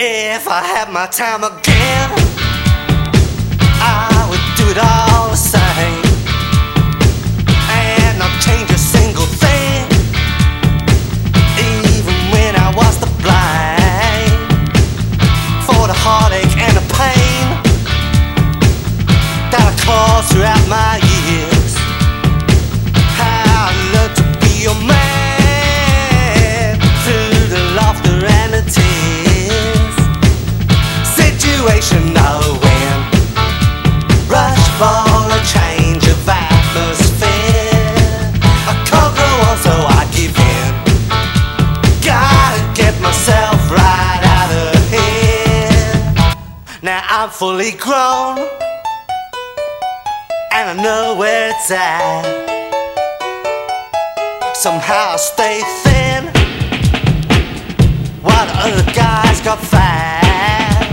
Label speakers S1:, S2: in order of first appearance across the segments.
S1: If I had my time again, I would do it all I'm gonna change about the sphere. I so I give in. Gotta get myself right out of here. Now I'm fully grown, and I know where it's at. Somehow I stay thin, while the other guys got fat.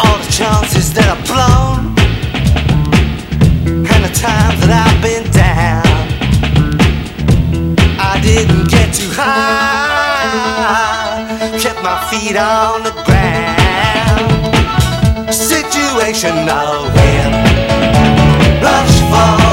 S1: All the chances that I've blown, get too high, kept my feet on the ground. Situation no win. Rush for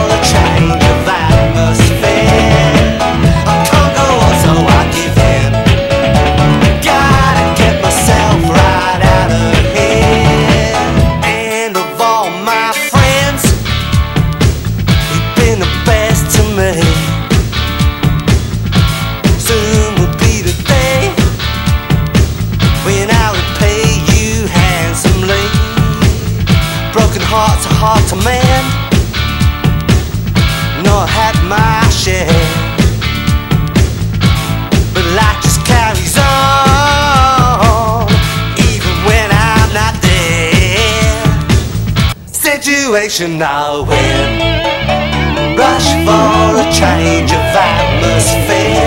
S1: hard to mend. No, I had my share. But life just carries on, even when I'm not there. Situation I win. Rush for a change of atmosphere.